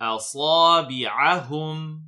أَصَابِعَهُمْ